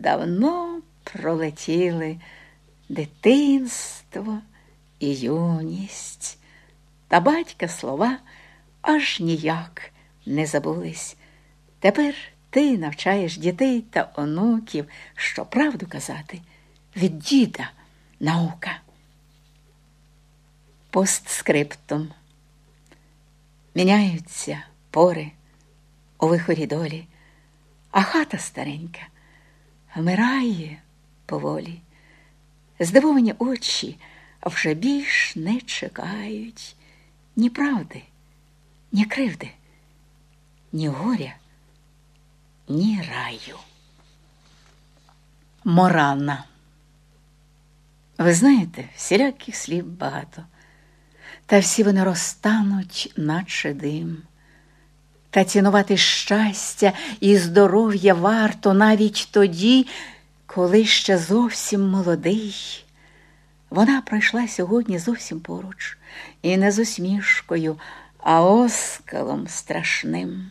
давно пролетіли дитинство і юність, та батька слова аж ніяк не забулись. Тепер ти навчаєш дітей та онуків, що правду казати від діда наука. Постскриптум. Міняються пори у виході долі, а хата старенька вмирає поволі. Здивовані очі вже більш не чекають ні правди, ні кривди, ні горя, ні раю. Морана. Ви знаєте, всіляких слів багато, та всі вони розтануть, наче дим. Та цінувати щастя і здоров'я варто навіть тоді, коли ще зовсім молодий. Вона пройшла сьогодні зовсім поруч, і не з усмішкою, а оскалом страшним.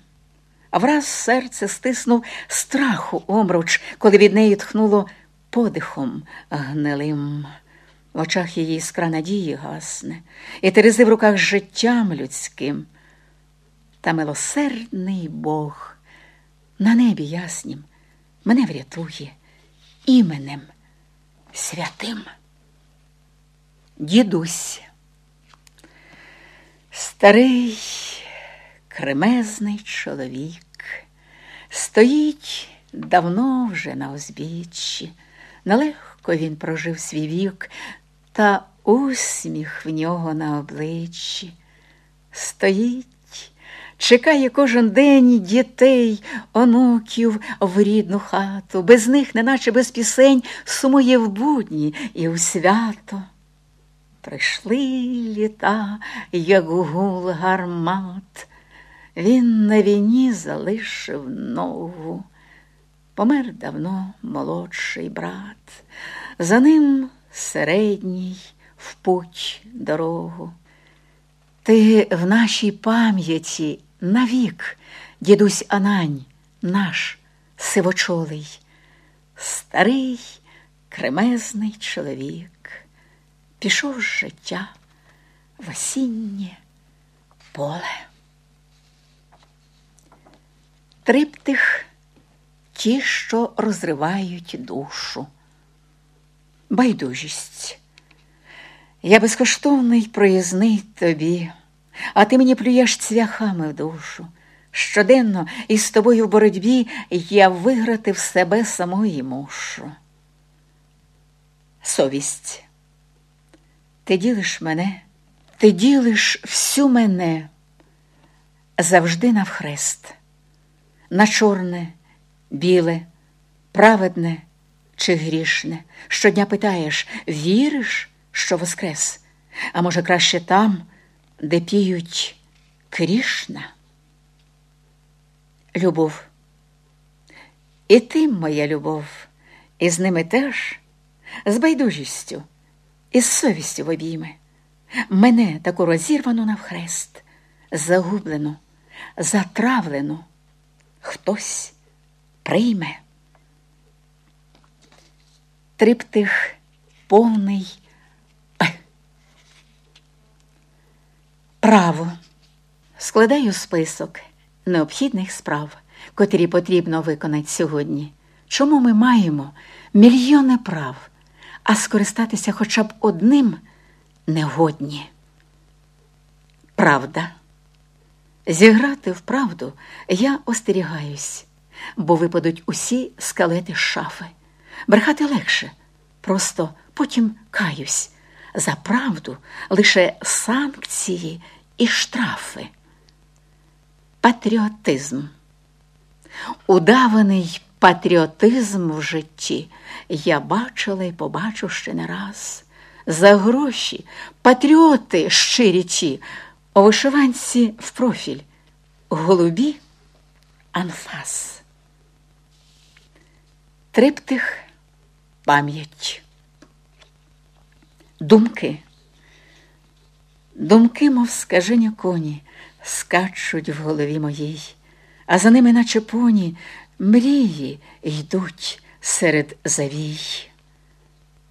А враз серце стиснув страху омруч, коли від неї тхнуло подихом гнилим. В очах її іскра надії гасне, і терези в руках життям людським. Та милосердний Бог на небі яснім мене врятує іменем святим. Дідусь, старий кремезний чоловік, стоїть давно вже на узбіччі, нелегко він прожив свій вік, та усміх в нього на обличчі. Стоїть, чекає кожен день дітей, онуків в рідну хату, без них, неначе без пісень, сумує в будні і у свято. Прийшли літа, як гул гармат, він на війні залишив ногу. Помер давно молодший брат, за ним середній в путь дорогу. Ти в нашій пам'яті навік, дідусь Анань, наш сивочолий, старий кремезний чоловік пішов з життя в осіннє поле. Триптих ті, що розривають душу. Байдужість. Я безкоштовний проїзний тобі, а ти мені плюєш цвяхами в душу. Щоденно із тобою в боротьбі я виграти в себе самої мушу. Совість. Ти ділиш мене, ти ділиш всю мене завжди навхрест, на чорне, біле, праведне чи грішне. Щодня питаєш віриш, що воскрес? А може, краще там, де піють Крішна? Любов. І ти, моя любов, і з ними теж, з байдужістю із совістю в обійми. Мене таку розірвану навхрест, загублену, затравлену, хтось прийме. Триптих повний право. Складаю список необхідних справ, котрі потрібно виконати сьогодні. Чому ми маємо мільйони прав? а скористатися хоча б одним негодні. Правда. Зіграти в правду я остерігаюсь, бо випадуть усі скалети з шафи. Брехати легше, просто потім каюсь. За правду лише санкції і штрафи. Патріотизм. Удаваний Патріотизм в житті я бачила і побачу ще не раз. За гроші патріоти щирі ті, у вишиванці в профіль, голубі анфас. Триптих пам'ять. Думки. Думки, мов скажені коні, скачуть в голові моїй, а за ними, наче поні, Мрії йдуть серед завій.